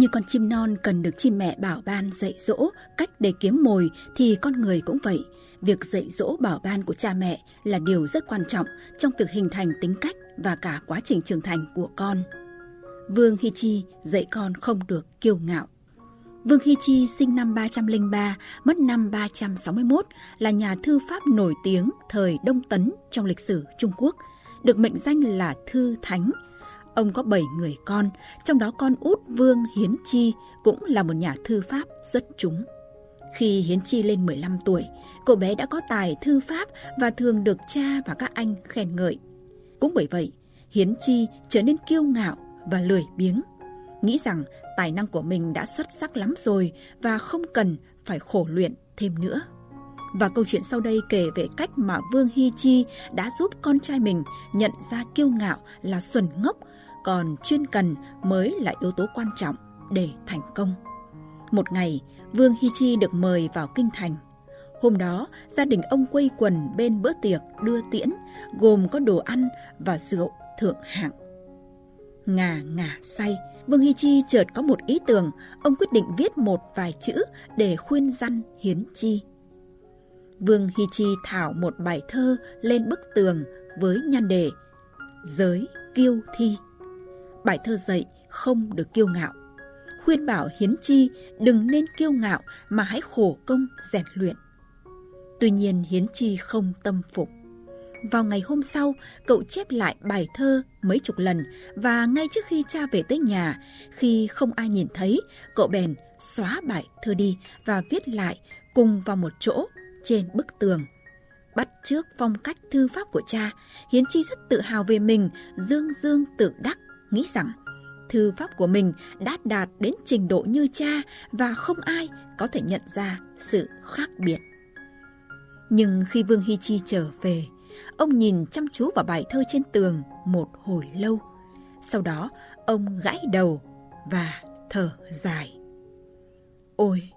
Như con chim non cần được chim mẹ bảo ban dạy dỗ cách để kiếm mồi thì con người cũng vậy. Việc dạy dỗ bảo ban của cha mẹ là điều rất quan trọng trong việc hình thành tính cách và cả quá trình trưởng thành của con. Vương Hi Chi dạy con không được kiêu ngạo. Vương Hi Chi sinh năm 303, mất năm 361, là nhà thư pháp nổi tiếng thời Đông Tấn trong lịch sử Trung Quốc, được mệnh danh là Thư Thánh. Ông có 7 người con, trong đó con út Vương Hiến Chi cũng là một nhà thư pháp rất trúng. Khi Hiến Chi lên 15 tuổi, cậu bé đã có tài thư pháp và thường được cha và các anh khen ngợi. Cũng bởi vậy, Hiến Chi trở nên kiêu ngạo và lười biếng, nghĩ rằng tài năng của mình đã xuất sắc lắm rồi và không cần phải khổ luyện thêm nữa. Và câu chuyện sau đây kể về cách mà Vương Hy Chi đã giúp con trai mình nhận ra kiêu ngạo là xuẩn ngốc, còn chuyên cần mới là yếu tố quan trọng để thành công. Một ngày, Vương Hy Chi được mời vào kinh thành. Hôm đó, gia đình ông quây quần bên bữa tiệc đưa tiễn, gồm có đồ ăn và rượu thượng hạng. Ngà ngà say, Vương Hy Chi chợt có một ý tưởng, ông quyết định viết một vài chữ để khuyên răn Hiến Chi. Vương Hy Chi thảo một bài thơ lên bức tường với nhan đề Giới kiêu thi. Bài thơ dạy không được kiêu ngạo. Khuyên bảo Hiến Chi đừng nên kiêu ngạo mà hãy khổ công rèn luyện. Tuy nhiên Hiến Chi không tâm phục. Vào ngày hôm sau, cậu chép lại bài thơ mấy chục lần và ngay trước khi cha về tới nhà, khi không ai nhìn thấy, cậu bèn xóa bài thơ đi và viết lại cùng vào một chỗ trên bức tường. Bắt trước phong cách thư pháp của cha, Hiến Chi rất tự hào về mình, dương dương tự đắc, nghĩ rằng thư pháp của mình đã đạt đến trình độ như cha và không ai có thể nhận ra sự khác biệt. Nhưng khi Vương Hy Chi trở về, ông nhìn chăm chú vào bài thơ trên tường một hồi lâu. Sau đó, ông gãi đầu và thở dài. Ôi,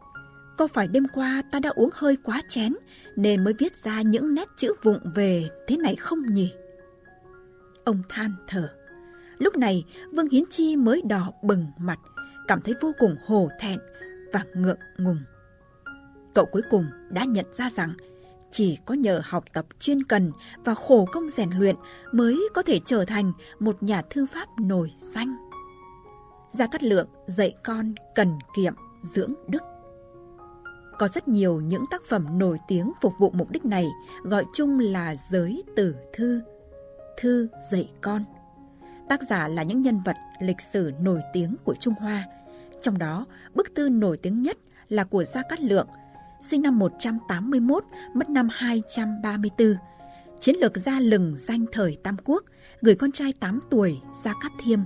có phải đêm qua ta đã uống hơi quá chén nên mới viết ra những nét chữ vụng về thế này không nhỉ? Ông than thở. Lúc này, Vương Hiến Chi mới đỏ bừng mặt, cảm thấy vô cùng hổ thẹn và ngượng ngùng. Cậu cuối cùng đã nhận ra rằng chỉ có nhờ học tập chuyên cần và khổ công rèn luyện mới có thể trở thành một nhà thư pháp nổi danh. Gia Cát Lượng dạy con cần kiệm dưỡng đức. Có rất nhiều những tác phẩm nổi tiếng phục vụ mục đích này, gọi chung là giới tử thư, thư dạy con. Tác giả là những nhân vật lịch sử nổi tiếng của Trung Hoa. Trong đó, bức thư nổi tiếng nhất là của Gia Cát Lượng – sinh năm 181, mất năm 234. Chiến lược gia lừng danh thời Tam Quốc, người con trai 8 tuổi Gia Cát Thiêm.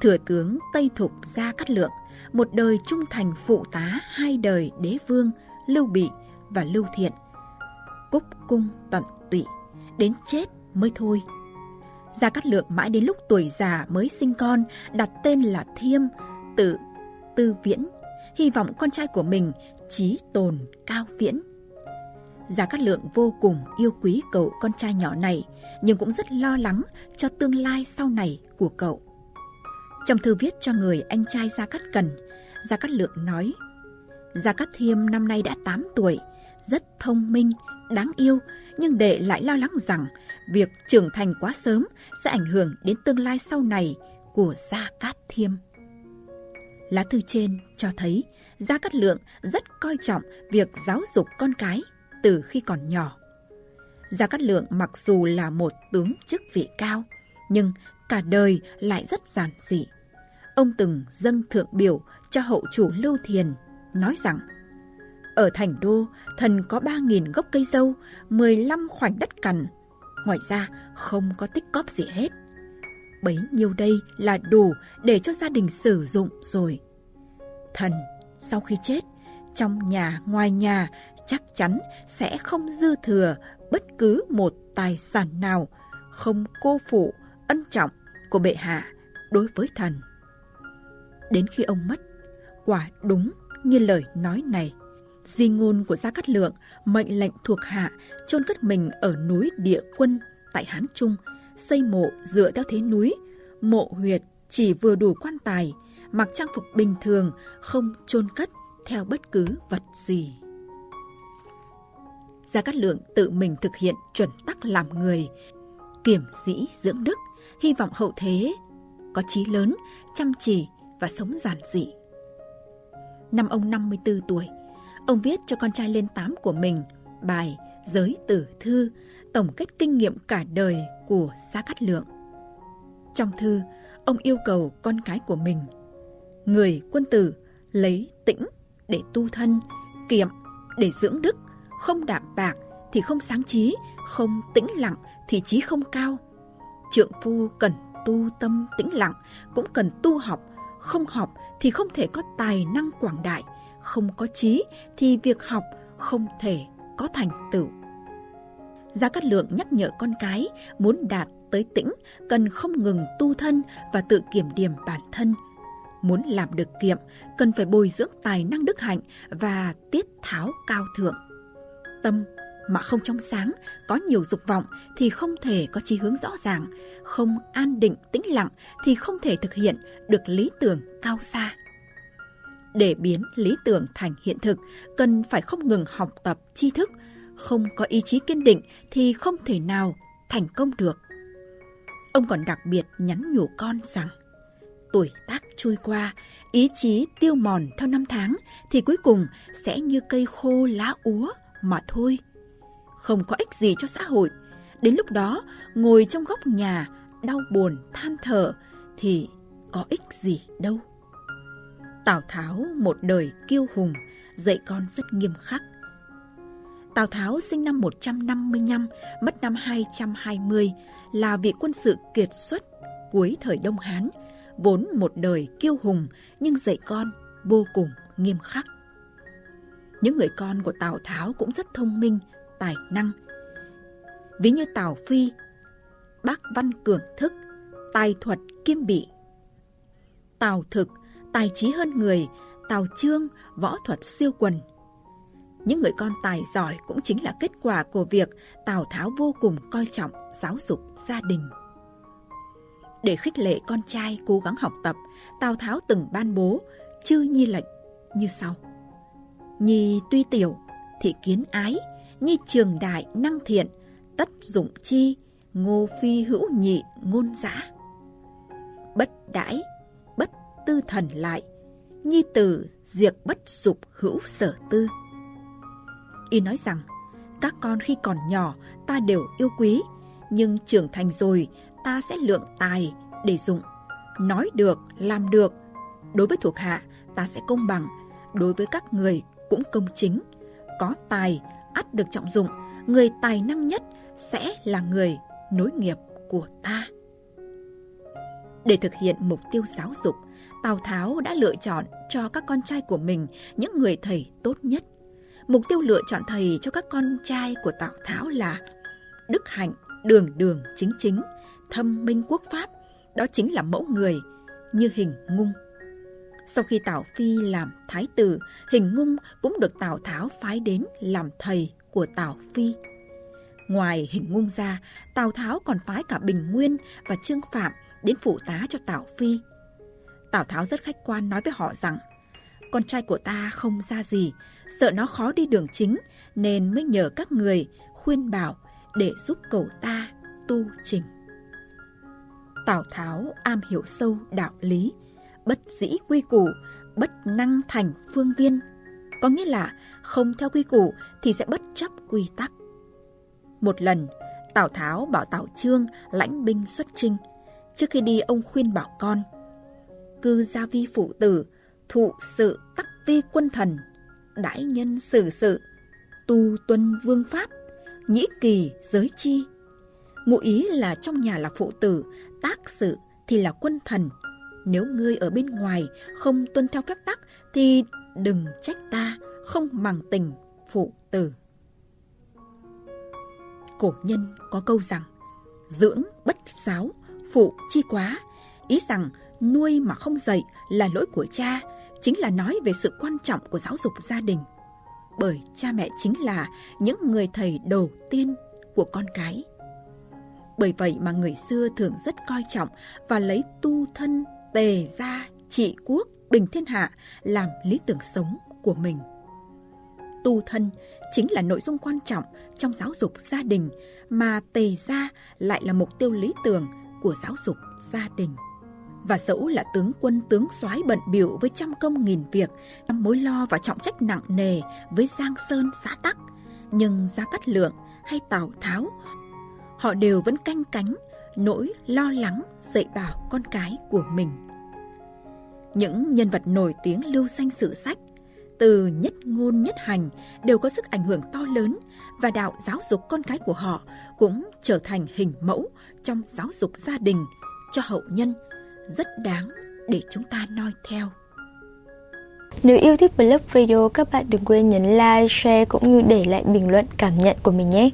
Thừa tướng Tây Thục Gia Cát Lượng, một đời trung thành phụ tá hai đời đế vương Lưu Bị và Lưu Thiện. Cúc cung tận tụy, đến chết mới thôi. Gia Cát Lượng mãi đến lúc tuổi già mới sinh con, đặt tên là Thiêm, tự Tư Viễn, hy vọng con trai của mình trí tồn cao viễn. Gia Cát Lượng vô cùng yêu quý cậu con trai nhỏ này, nhưng cũng rất lo lắng cho tương lai sau này của cậu. Trong thư viết cho người anh trai Gia Cát Cần, Gia Cát Lượng nói Gia Cát Thiêm năm nay đã 8 tuổi, rất thông minh, đáng yêu, nhưng đệ lại lo lắng rằng việc trưởng thành quá sớm sẽ ảnh hưởng đến tương lai sau này của Gia Cát Thiêm. Lá thư trên cho thấy Gia Cát Lượng rất coi trọng việc giáo dục con cái từ khi còn nhỏ. Gia Cát Lượng mặc dù là một tướng chức vị cao, nhưng cả đời lại rất giản dị. Ông từng dâng thượng biểu cho hậu chủ Lưu Thiền, nói rằng Ở thành đô, thần có 3.000 gốc cây dâu, 15 khoảnh đất cằn. Ngoài ra, không có tích cóp gì hết. Bấy nhiêu đây là đủ để cho gia đình sử dụng rồi. Thần sau khi chết, trong nhà ngoài nhà chắc chắn sẽ không dư thừa bất cứ một tài sản nào không cô phụ ân trọng của bệ hạ đối với thần. Đến khi ông mất, quả đúng như lời nói này. Di ngôn của Gia Cát Lượng mệnh lệnh thuộc hạ chôn cất mình ở núi Địa Quân tại Hán Trung, xây mộ dựa theo thế núi, mộ huyệt chỉ vừa đủ quan tài mặc trang phục bình thường, không chôn cất theo bất cứ vật gì. Gia Cát Lượng tự mình thực hiện chuẩn tắc làm người, kiểm dĩ dưỡng đức, hy vọng hậu thế có chí lớn, chăm chỉ và sống giản dị. Năm ông 54 tuổi, ông viết cho con trai lên tám của mình bài Giới Tử Thư, tổng kết kinh nghiệm cả đời của Gia Cát Lượng. Trong thư, ông yêu cầu con cái của mình, người quân tử lấy tĩnh để tu thân, kiệm để dưỡng đức, không đạm bạc thì không sáng trí, không tĩnh lặng thì trí không cao. Trượng phu cần tu tâm tĩnh lặng, cũng cần tu học, không học thì không thể có tài năng quảng đại, không có trí thì việc học không thể có thành tựu. Gia Cát Lượng nhắc nhở con cái muốn đạt tới tĩnh cần không ngừng tu thân và tự kiểm điểm bản thân. Muốn làm được kiệm cần phải bồi dưỡng tài năng đức hạnh và tiết tháo cao thượng. Tâm mà không trong sáng, có nhiều dục vọng thì không thể có chí hướng rõ ràng, không an định tĩnh lặng thì không thể thực hiện được lý tưởng cao xa. Để biến lý tưởng thành hiện thực, cần phải không ngừng học tập tri thức, không có ý chí kiên định thì không thể nào thành công được. Ông còn đặc biệt nhắn nhủ con rằng tuổi tác trôi qua, ý chí tiêu mòn theo năm tháng thì cuối cùng sẽ như cây khô lá úa mà thôi. Không có ích gì cho xã hội. Đến lúc đó, ngồi trong góc nhà, đau buồn, than thở thì có ích gì đâu. Tào Tháo một đời kiêu hùng, dạy con rất nghiêm khắc. Tào Tháo sinh năm 155, mất năm 220, là vị quân sự kiệt xuất cuối thời Đông Hán, vốn một đời kiêu hùng nhưng dạy con vô cùng nghiêm khắc. Những người con của Tào Tháo cũng rất thông minh, tài năng. Ví như Tào Phi, bác văn cường thức, tài thuật kiêm bị. Tào thực, tài trí hơn người, Tào Trương, võ thuật siêu quần. Những người con tài giỏi cũng chính là kết quả của việc Tào Tháo vô cùng coi trọng giáo dục gia đình. Để khích lệ con trai cố gắng học tập, Tào Tháo từng ban bố chư nhi lệnh như sau. Nhi tuy tiểu, thì kiến ái, nhi trường đại năng thiện, tất dụng chi, ngô phi hữu nhị ngôn giã. Bất đãi, tư thần lại, nhi tử diệt bất dục hữu sở tư. Y nói rằng, các con khi còn nhỏ ta đều yêu quý, nhưng trưởng thành rồi ta sẽ lượng tài để dụng. Nói được, làm được. Đối với thuộc hạ, ta sẽ công bằng. Đối với các người cũng công chính. Có tài, ắt được trọng dụng. Người tài năng nhất sẽ là người nối nghiệp của ta. Để thực hiện mục tiêu giáo dục, Tào Tháo đã lựa chọn cho các con trai của mình những người thầy tốt nhất. Mục tiêu lựa chọn thầy cho các con trai của Tào Tháo là đức hạnh, đường đường chính chính, thâm minh quốc pháp, đó chính là mẫu người như hình ngung. Sau khi Tào Phi làm thái tử, hình ngung cũng được Tào Tháo phái đến làm thầy của Tào Phi. Ngoài hình ngung ra, Tào Tháo còn phái cả Bình Nguyên và Trương Phạm đến phụ tá cho Tào Phi. Tào Tháo rất khách quan nói với họ rằng, con trai của ta không ra gì, sợ nó khó đi đường chính, nên mới nhờ các người khuyên bảo để giúp cậu ta tu trình. Tào Tháo am hiểu sâu đạo lý, bất dĩ quy củ, bất năng thành phương viên. Có nghĩa là không theo quy củ thì sẽ bất chấp quy tắc. Một lần, Tào Tháo bảo Tào Trương lãnh binh xuất chinh. Trước khi đi ông khuyên bảo con. Cư gia vi phụ tử, thụ sự tắc vi quân thần, đãi nhân xử sự, tu tuân vương pháp, nhĩ kỳ giới chi. Ngụ ý là trong nhà là phụ tử, tác sự thì là quân thần. Nếu ngươi ở bên ngoài không tuân theo phép tắc thì đừng trách ta không màng tình phụ tử. Cổ nhân có câu rằng dưỡng bất giáo, phụ chi quá. Ý rằng nuôi mà không dạy là lỗi của cha, chính là nói về sự quan trọng của giáo dục gia đình. Bởi cha mẹ chính là những người thầy đầu tiên của con cái. Bởi vậy mà người xưa thường rất coi trọng và lấy tu thân tề gia trị quốc, bình thiên hạ làm lý tưởng sống của mình. Tu thân chính là nội dung quan trọng trong giáo dục gia đình mà tề gia lại là mục tiêu lý tưởng của giáo dục gia đình. Và dẫu là tướng quân tướng soái bận biểu với trăm công nghìn việc, mối lo và trọng trách nặng nề với Giang Sơn xã Tắc, nhưng Gia Cát Lượng hay Tào Tháo, họ đều vẫn canh cánh, nỗi lo lắng dạy bảo con cái của mình. Những nhân vật nổi tiếng lưu danh sử sách, từ nhất ngôn nhất hành đều có sức ảnh hưởng to lớn và đạo giáo dục con cái của họ cũng trở thành hình mẫu trong giáo dục gia đình cho hậu nhân rất đáng để chúng ta noi theo. Nếu yêu thích Blog Radio, các bạn đừng quên nhấn like, share cũng như để lại bình luận cảm nhận của mình nhé.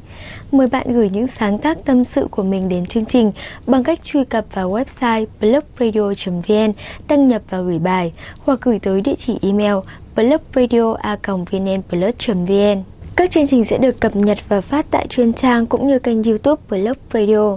Mời bạn gửi những sáng tác tâm sự của mình đến chương trình bằng cách truy cập vào website blogradio.vn, đăng nhập và gửi bài hoặc gửi tới địa chỉ email blogradio.vn. Các chương trình sẽ được cập nhật và phát tại chuyên trang cũng như kênh youtube Blog Radio.